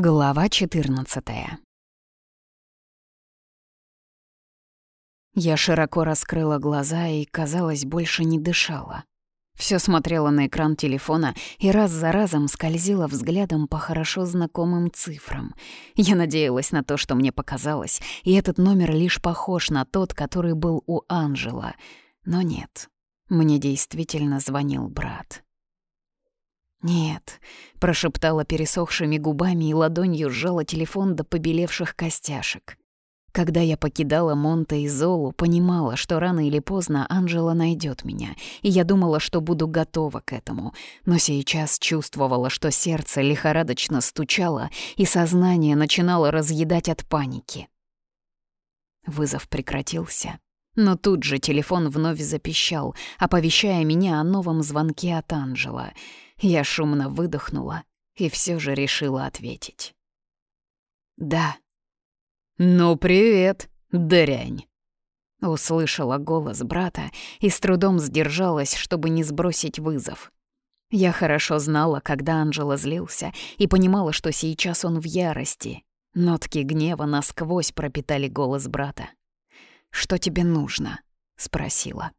Глава 14 Я широко раскрыла глаза и, казалось, больше не дышала. Всё смотрела на экран телефона и раз за разом скользила взглядом по хорошо знакомым цифрам. Я надеялась на то, что мне показалось, и этот номер лишь похож на тот, который был у Анжела. Но нет, мне действительно звонил брат. «Нет», — прошептала пересохшими губами и ладонью сжала телефон до побелевших костяшек. Когда я покидала Монте и Золу, понимала, что рано или поздно Анжела найдет меня, и я думала, что буду готова к этому, но сейчас чувствовала, что сердце лихорадочно стучало, и сознание начинало разъедать от паники. Вызов прекратился, но тут же телефон вновь запищал, оповещая меня о новом звонке от Анжела — я шумно выдохнула и все же решила ответить. «Да». «Ну, привет, дрянь!» Услышала голос брата и с трудом сдержалась, чтобы не сбросить вызов. Я хорошо знала, когда Анжела злился, и понимала, что сейчас он в ярости. Нотки гнева насквозь пропитали голос брата. «Что тебе нужно?» — спросила.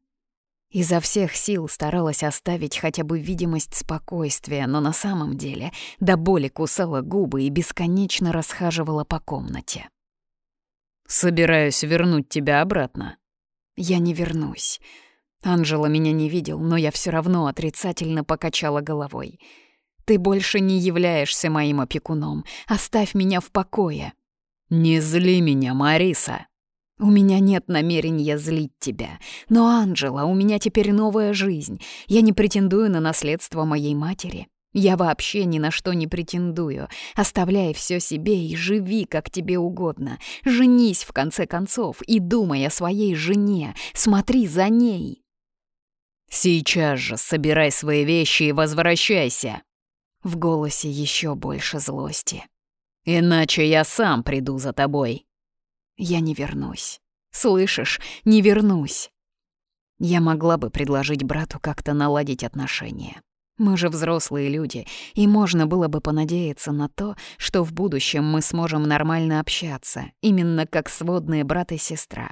Изо всех сил старалась оставить хотя бы видимость спокойствия, но на самом деле до боли кусала губы и бесконечно расхаживала по комнате. «Собираюсь вернуть тебя обратно». «Я не вернусь». Анжела меня не видел, но я все равно отрицательно покачала головой. «Ты больше не являешься моим опекуном. Оставь меня в покое». «Не зли меня, Мариса», у меня нет намерения злить тебя. Но, Анжела, у меня теперь новая жизнь. Я не претендую на наследство моей матери. Я вообще ни на что не претендую. Оставляй все себе и живи, как тебе угодно. Женись, в конце концов, и думай о своей жене. Смотри за ней. Сейчас же собирай свои вещи и возвращайся. В голосе еще больше злости. Иначе я сам приду за тобой. Я не вернусь. Слышишь, не вернусь. Я могла бы предложить брату как-то наладить отношения. Мы же взрослые люди, и можно было бы понадеяться на то, что в будущем мы сможем нормально общаться, именно как сводные брат и сестра.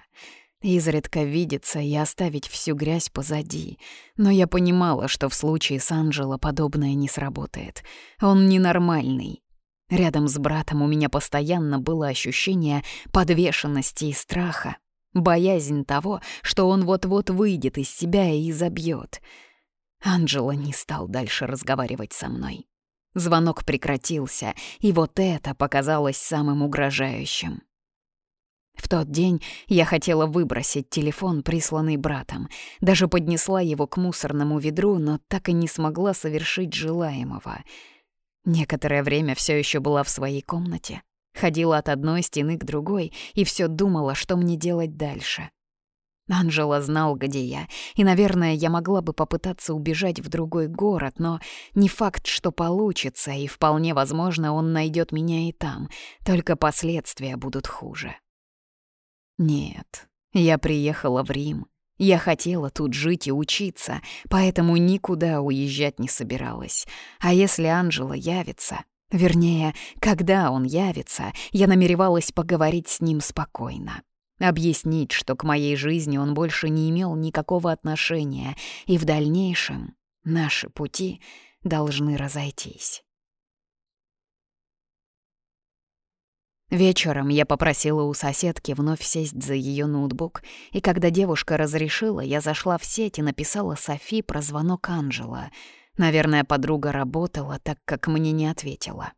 Изредка видеться и оставить всю грязь позади. Но я понимала, что в случае с Анджело подобное не сработает. Он ненормальный, Рядом с братом у меня постоянно было ощущение подвешенности и страха, боязнь того, что он вот-вот выйдет из себя и забьет. Анджело не стал дальше разговаривать со мной. Звонок прекратился, и вот это показалось самым угрожающим. В тот день я хотела выбросить телефон, присланный братом. Даже поднесла его к мусорному ведру, но так и не смогла совершить желаемого — Некоторое время все еще была в своей комнате, ходила от одной стены к другой и все думала, что мне делать дальше. Анжела знал, где я, и, наверное, я могла бы попытаться убежать в другой город, но не факт, что получится, и вполне возможно, он найдет меня и там, только последствия будут хуже. Нет, я приехала в Рим, я хотела тут жить и учиться, поэтому никуда уезжать не собиралась. А если Анжела явится, вернее, когда он явится, я намеревалась поговорить с ним спокойно. Объяснить, что к моей жизни он больше не имел никакого отношения, и в дальнейшем наши пути должны разойтись. Вечером я попросила у соседки вновь сесть за ее ноутбук, и когда девушка разрешила, я зашла в сеть и написала Софи про звонок Анжела. Наверное, подруга работала, так как мне не ответила.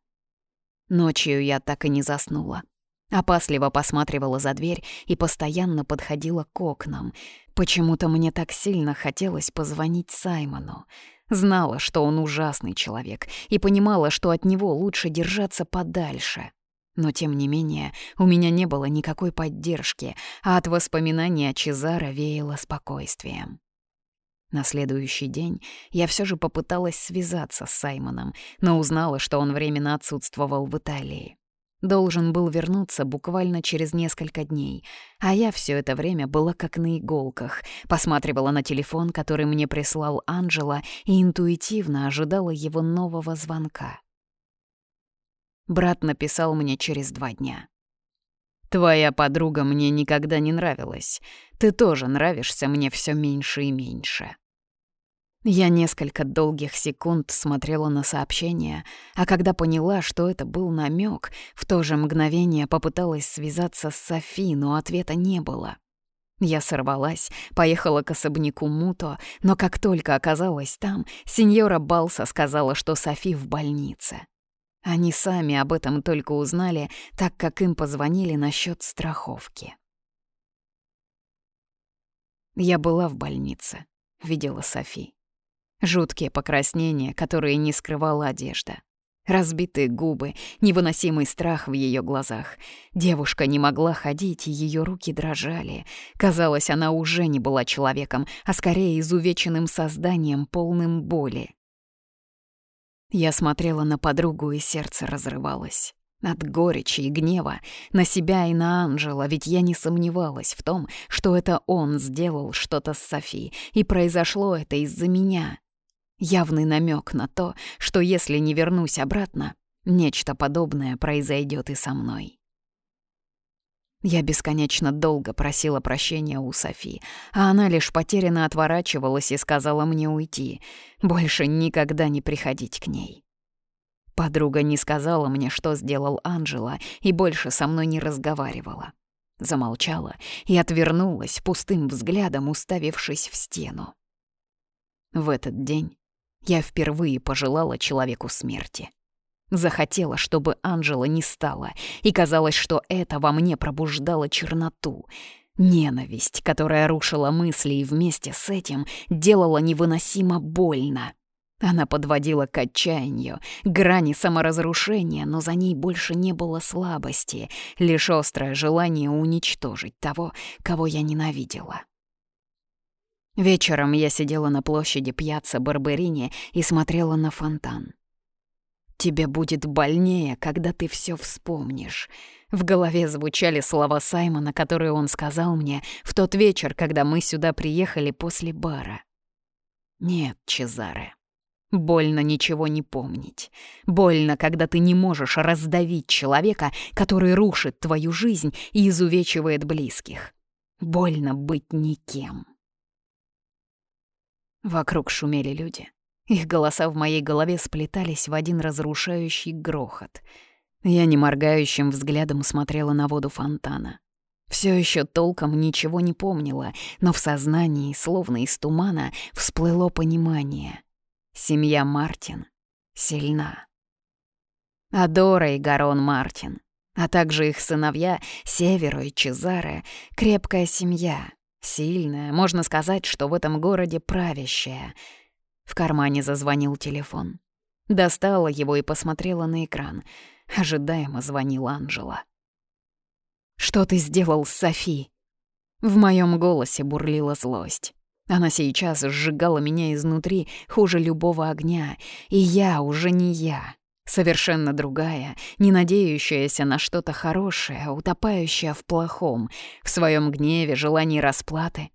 Ночью я так и не заснула. Опасливо посматривала за дверь и постоянно подходила к окнам. Почему-то мне так сильно хотелось позвонить Саймону. Знала, что он ужасный человек, и понимала, что от него лучше держаться подальше. Но, тем не менее, у меня не было никакой поддержки, а от воспоминаний о Чезаро веяло спокойствием. На следующий день я все же попыталась связаться с Саймоном, но узнала, что он временно отсутствовал в Италии. Должен был вернуться буквально через несколько дней, а я все это время была как на иголках, посматривала на телефон, который мне прислал Анджела, и интуитивно ожидала его нового звонка. Брат написал мне через два дня. «Твоя подруга мне никогда не нравилась. Ты тоже нравишься мне все меньше и меньше». Я несколько долгих секунд смотрела на сообщение, а когда поняла, что это был намек, в то же мгновение попыталась связаться с Софи, но ответа не было. Я сорвалась, поехала к особняку Муто, но как только оказалась там, сеньора Балса сказала, что Софи в больнице. Они сами об этом только узнали, так как им позвонили насчет страховки. Я была в больнице, видела Софи. Жуткие покраснения, которые не скрывала одежда. Разбитые губы, невыносимый страх в ее глазах. Девушка не могла ходить, и ее руки дрожали. Казалось, она уже не была человеком, а скорее изувеченным созданием, полным боли. Я смотрела на подругу, и сердце разрывалось. От горечи и гнева на себя и на Анжела, ведь я не сомневалась в том, что это он сделал что-то с Софи, и произошло это из-за меня. Явный намек на то, что если не вернусь обратно, нечто подобное произойдет и со мной. Я бесконечно долго просила прощения у Софи, а она лишь потерянно отворачивалась и сказала мне уйти, больше никогда не приходить к ней. Подруга не сказала мне, что сделал Анжела, и больше со мной не разговаривала. Замолчала и отвернулась, пустым взглядом уставившись в стену. В этот день я впервые пожелала человеку смерти. Захотела, чтобы Анжела не стала, и казалось, что это во мне пробуждало черноту. Ненависть, которая рушила мысли и вместе с этим делала невыносимо больно. Она подводила к отчаянию, грани саморазрушения, но за ней больше не было слабости, лишь острое желание уничтожить того, кого я ненавидела. Вечером я сидела на площади Пьяцца Барберини и смотрела на фонтан. «Тебе будет больнее, когда ты все вспомнишь». В голове звучали слова Саймона, которые он сказал мне в тот вечер, когда мы сюда приехали после бара. «Нет, Чезаре, больно ничего не помнить. Больно, когда ты не можешь раздавить человека, который рушит твою жизнь и изувечивает близких. Больно быть никем». Вокруг шумели люди. Их голоса в моей голове сплетались в один разрушающий грохот. Я неморгающим взглядом смотрела на воду фонтана. Все еще толком ничего не помнила, но в сознании, словно из тумана, всплыло понимание. Семья Мартин сильна. Адора и Гарон Мартин, а также их сыновья Северо и Чезаре — крепкая семья, Сильная, можно сказать, что в этом городе правящая. В кармане зазвонил телефон. Достала его и посмотрела на экран. Ожидаемо звонил Анжела. «Что ты сделал с Софи?» В моем голосе бурлила злость. Она сейчас сжигала меня изнутри хуже любого огня, и я уже не я. Совершенно другая, не надеющаяся на что-то хорошее, утопающая в плохом, в своем гневе, желании расплаты.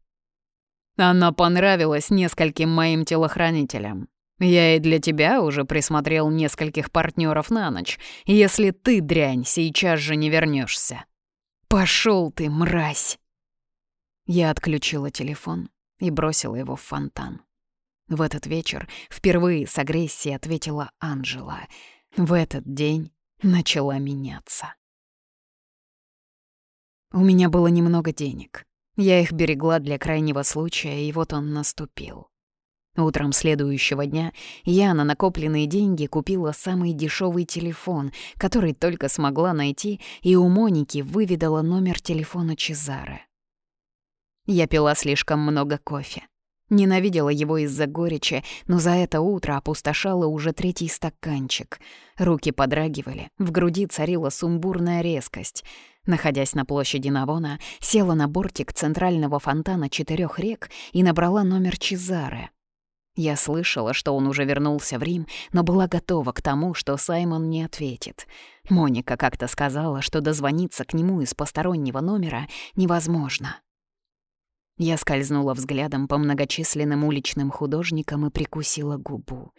Она понравилась нескольким моим телохранителям. Я и для тебя уже присмотрел нескольких партнеров на ночь, если ты, дрянь, сейчас же не вернешься. Пошел ты, мразь! Я отключила телефон и бросила его в фонтан. В этот вечер впервые с агрессией ответила Анжела — в этот день начала меняться. У меня было немного денег. Я их берегла для крайнего случая, и вот он наступил. Утром следующего дня я на накопленные деньги купила самый дешевый телефон, который только смогла найти, и у Моники выведала номер телефона Чезаре. Я пила слишком много кофе. Ненавидела его из-за горечи, но за это утро опустошала уже третий стаканчик. Руки подрагивали, в груди царила сумбурная резкость. Находясь на площади Навона, села на бортик центрального фонтана четырех рек и набрала номер Чезаре. Я слышала, что он уже вернулся в Рим, но была готова к тому, что Саймон не ответит. Моника как-то сказала, что дозвониться к нему из постороннего номера невозможно. Я скользнула взглядом по многочисленным уличным художникам и прикусила губу.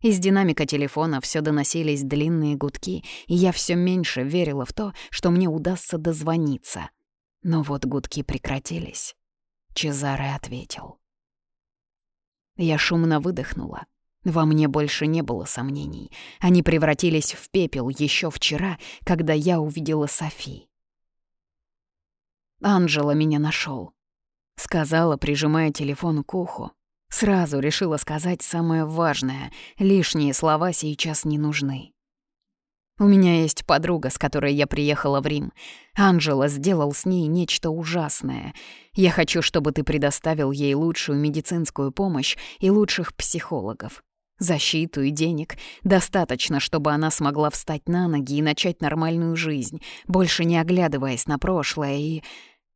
Из динамика телефона все доносились длинные гудки, и я все меньше верила в то, что мне удастся дозвониться. Но вот гудки прекратились. Чезаре ответил. Я шумно выдохнула. Во мне больше не было сомнений. Они превратились в пепел еще вчера, когда я увидела Софи. Анжела меня нашел, сказала, прижимая телефон к уху. Сразу решила сказать самое важное. Лишние слова сейчас не нужны. У меня есть подруга, с которой я приехала в Рим. Анжела сделал с ней нечто ужасное. Я хочу, чтобы ты предоставил ей лучшую медицинскую помощь и лучших психологов. Защиту и денег достаточно, чтобы она смогла встать на ноги и начать нормальную жизнь, больше не оглядываясь на прошлое, и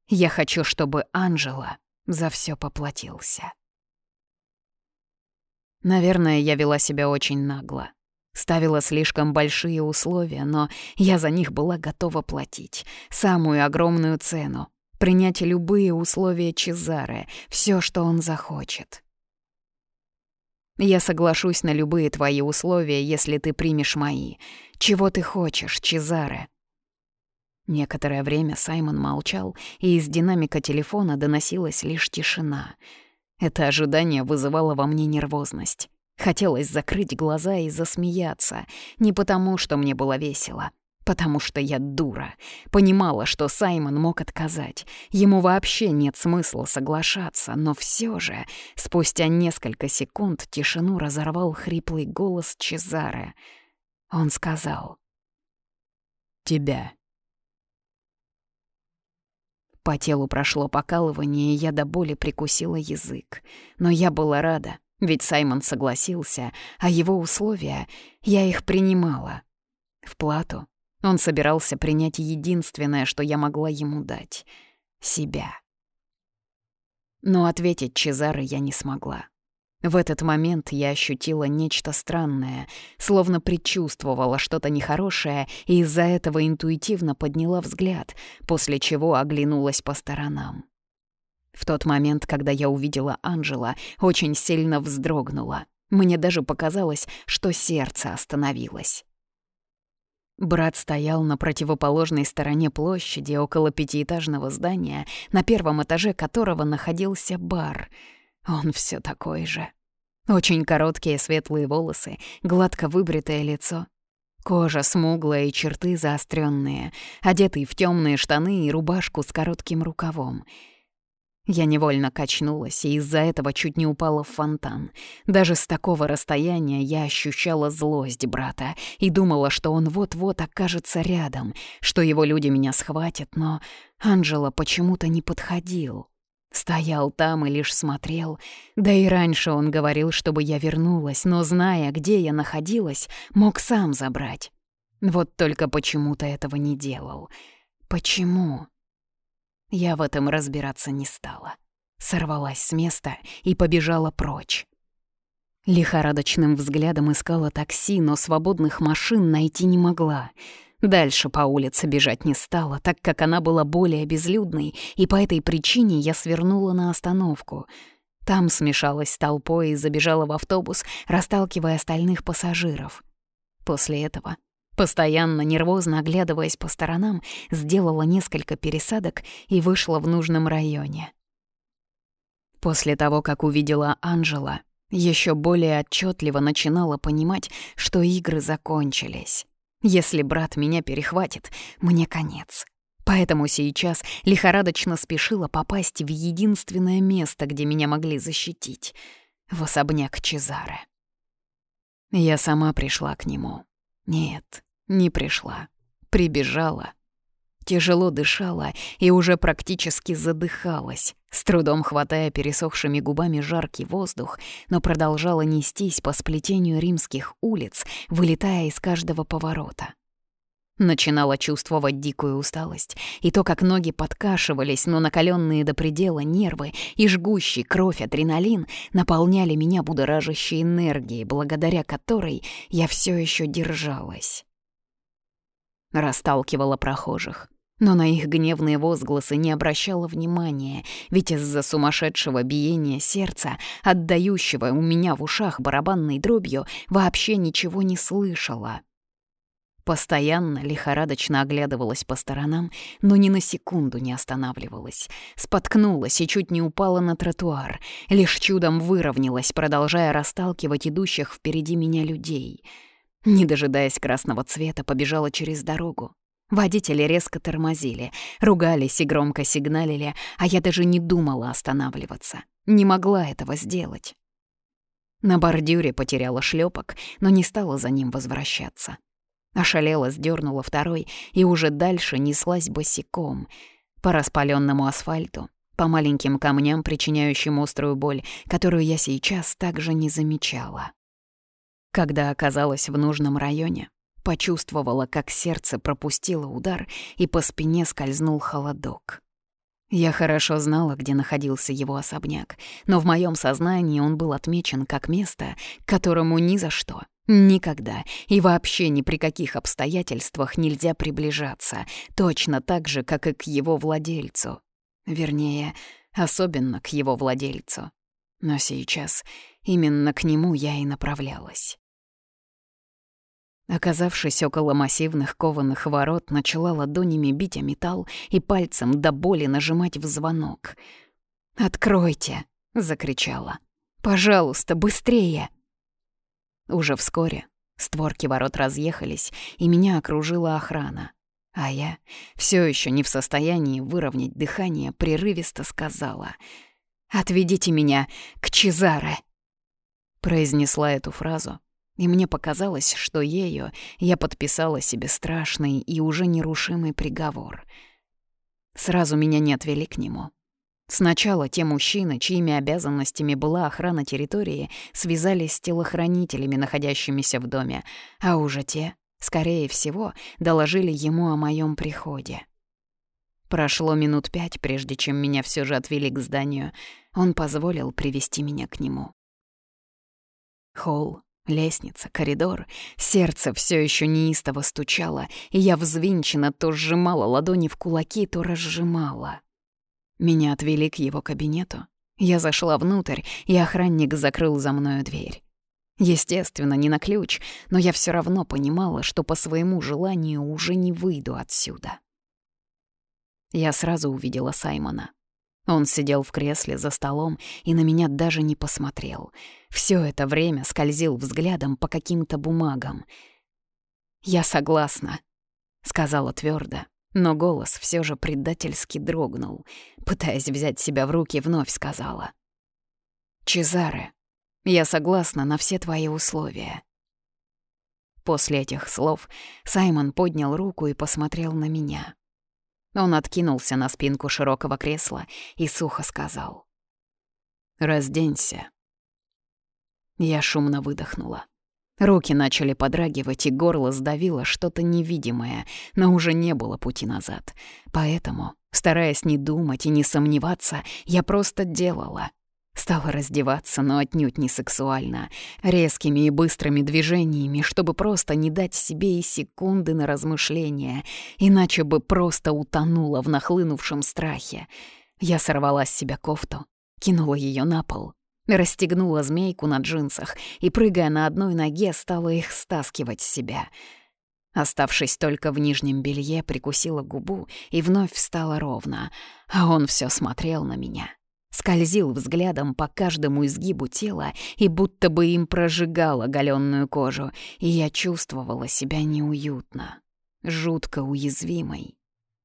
я хочу, чтобы Анжела за все поплатился. Наверное, я вела себя очень нагло. Ставила слишком большие условия, но я за них была готова платить. Самую огромную цену. Принять любые условия Чезаре, все, что он захочет. Я соглашусь на любые твои условия, если ты примешь мои. Чего ты хочешь, Чезаре?» Некоторое время Саймон молчал, и из динамика телефона доносилась лишь тишина. Это ожидание вызывало во мне нервозность. Хотелось закрыть глаза и засмеяться, не потому, что мне было весело, Потому что я дура. Понимала, что Саймон мог отказать. Ему вообще нет смысла соглашаться, но все же, спустя несколько секунд тишину разорвал хриплый голос Чезаре. Он сказал «Тебя». По телу прошло покалывание, и я до боли прикусила язык. Но я была рада, ведь Саймон согласился, а его условия, я их принимала. В плату он собирался принять единственное, что я могла ему дать — себя. Но ответить Чезаре я не смогла. В этот момент я ощутила нечто странное, словно предчувствовала что-то нехорошее и из-за этого интуитивно подняла взгляд, после чего оглянулась по сторонам. В тот момент, когда я увидела Анжела, очень сильно вздрогнула. Мне даже показалось, что сердце остановилось. Брат стоял на противоположной стороне площади около пятиэтажного здания, на первом этаже которого находился бар. Он все такой же. Очень короткие светлые волосы, гладко выбритое лицо. Кожа смуглая и черты заостренные, одетый в темные штаны и рубашку с коротким рукавом — я невольно качнулась и из-за этого чуть не упала в фонтан. Даже с такого расстояния я ощущала злость брата и думала, что он вот-вот окажется рядом, что его люди меня схватят, но Анджела почему-то не подходил. Стоял там и лишь смотрел. Да и раньше он говорил, чтобы я вернулась, но, зная, где я находилась, мог сам забрать. Вот только почему-то этого не делал. Почему? Я в этом разбираться не стала. Сорвалась с места и побежала прочь. Лихорадочным взглядом искала такси, но свободных машин найти не могла. Дальше по улице бежать не стала, так как она была более безлюдной, и по этой причине я свернула на остановку. Там смешалась с толпой и забежала в автобус, расталкивая остальных пассажиров. После этого Постоянно, нервозно оглядываясь по сторонам, сделала несколько пересадок и вышла в нужном районе. После того, как увидела Анжела, еще более отчетливо начинала понимать, что игры закончились. Если брат меня перехватит, мне конец. Поэтому сейчас лихорадочно спешила попасть в единственное место, где меня могли защитить — в особняк Чезаре. Я сама пришла к нему, нет, не пришла. Прибежала. Тяжело дышала и уже практически задыхалась, с трудом хватая пересохшими губами жаркий воздух, но продолжала нестись по сплетению римских улиц, вылетая из каждого поворота. Начинала чувствовать дикую усталость, и то, как ноги подкашивались, но накаленные до предела нервы и жгущий кровь адреналин наполняли меня будоражащей энергией, благодаря которой я все еще держалась. Расталкивала прохожих. Но на их гневные возгласы не обращала внимания, ведь из-за сумасшедшего биения сердца, отдающего у меня в ушах барабанной дробью, вообще ничего не слышала. Постоянно лихорадочно оглядывалась по сторонам, но ни на секунду не останавливалась. Споткнулась и чуть не упала на тротуар. Лишь чудом выровнялась, продолжая расталкивать идущих впереди меня людей. Не дожидаясь красного цвета, побежала через дорогу. Водители резко тормозили, ругались и громко сигналили, а я даже не думала останавливаться. Не могла этого сделать. На бордюре потеряла шлепок, но не стала за ним возвращаться. Ошалела, сдернула второй и уже дальше неслась босиком. По распаленному асфальту, по маленьким камням, причиняющим острую боль, которую я сейчас также не замечала. Когда оказалась в нужном районе, Почувствовала, как сердце пропустило удар, и по спине скользнул холодок. Я хорошо знала, где находился его особняк, но в моем сознании он был отмечен как место, к которому ни за что, никогда и вообще ни при каких обстоятельствах нельзя приближаться, точно так же, как и к его владельцу. Вернее, особенно к его владельцу. Но сейчас именно к нему я и направлялась. Оказавшись около массивных кованых ворот, начала ладонями бить о металл и пальцем до боли нажимать в звонок. «Откройте!» — закричала. «Пожалуйста, быстрее!» Уже вскоре створки ворот разъехались, и меня окружила охрана. А я, все еще не в состоянии выровнять дыхание, прерывисто сказала «Отведите меня к Чезаре!» Произнесла эту фразу, и мне показалось, что ею я подписала себе страшный и уже нерушимый приговор. Сразу меня не отвели к нему. Сначала те мужчины, чьими обязанностями была охрана территории, связались с телохранителями, находящимися в доме, а уже те, скорее всего, доложили ему о моем приходе. Прошло минут пять, прежде чем меня все же отвели к зданию. Он позволил привести меня к нему. Холл Лестница, коридор. Сердце все еще неистово стучало, и я взвинченно то сжимала ладони в кулаки, то разжимала. Меня отвели к его кабинету. Я зашла внутрь, и охранник закрыл за мною дверь. Естественно, не на ключ, но я все равно понимала, что по своему желанию уже не выйду отсюда. Я сразу увидела Саймона. Он сидел в кресле за столом и на меня даже не посмотрел. Все это время скользил взглядом по каким-то бумагам. «Я согласна», — сказала твердо, но голос все же предательски дрогнул. Пытаясь взять себя в руки, вновь сказала. «Чезаре, я согласна на все твои условия». После этих слов Саймон поднял руку и посмотрел на меня. Он откинулся на спинку широкого кресла и сухо сказал. «Разденься». Я шумно выдохнула. Руки начали подрагивать, и горло сдавило что-то невидимое, но уже не было пути назад. Поэтому, стараясь не думать и не сомневаться, я просто делала — Стала раздеваться, но отнюдь не сексуально, резкими и быстрыми движениями, чтобы просто не дать себе и секунды на размышления, иначе бы просто утонула в нахлынувшем страхе. Я сорвала с себя кофту, кинула ее на пол, расстегнула змейку на джинсах и, прыгая на одной ноге, стала их стаскивать с себя. Оставшись только в нижнем белье, прикусила губу и вновь встала ровно, а он все смотрел на меня скользил взглядом по каждому изгибу тела и будто бы им прожигал оголенную кожу, и я чувствовала себя неуютно, жутко уязвимой.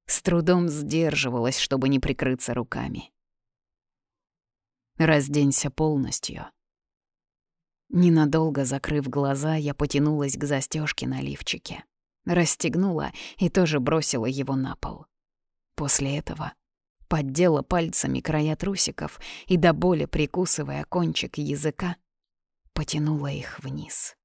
С трудом сдерживалась, чтобы не прикрыться руками. «Разденься полностью». Ненадолго закрыв глаза, я потянулась к застежке на лифчике. Расстегнула и тоже бросила его на пол. После этого поддела пальцами края трусиков и до боли прикусывая кончик языка, потянула их вниз.